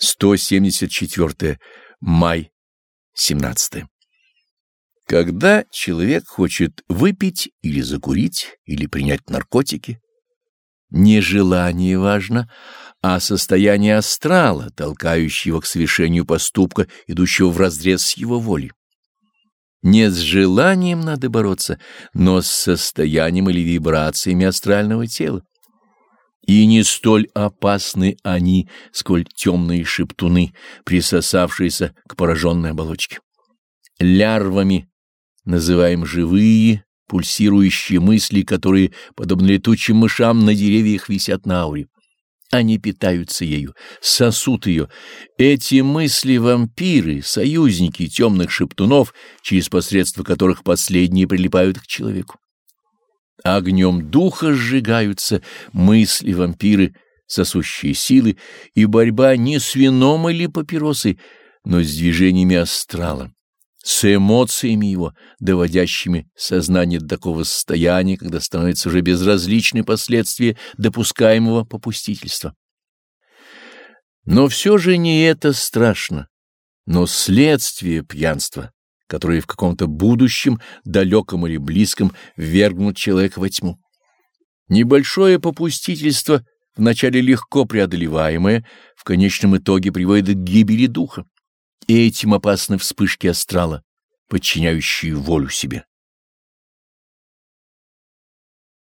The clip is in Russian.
174. Май 17. Когда человек хочет выпить или закурить, или принять наркотики, не желание важно, а состояние астрала, толкающего к совершению поступка, идущего вразрез с его волей. Не с желанием надо бороться, но с состоянием или вибрациями астрального тела. И не столь опасны они, сколь темные шептуны, присосавшиеся к пораженной оболочке. Лярвами называем живые, пульсирующие мысли, которые, подобно летучим мышам, на деревьях висят на ауре. Они питаются ею, сосут ее. Эти мысли — вампиры, союзники темных шептунов, через посредство которых последние прилипают к человеку. Огнем духа сжигаются мысли вампиры, сосущие силы, и борьба не с вином или папиросой, но с движениями астрала, с эмоциями его, доводящими сознание до такого состояния, когда становятся уже безразличны последствия допускаемого попустительства. Но все же не это страшно, но следствие пьянства которые в каком-то будущем, далеком или близком, ввергнут человека во тьму. Небольшое попустительство, вначале легко преодолеваемое, в конечном итоге приводит к гибели духа. И этим опасны вспышки астрала, подчиняющие волю себе.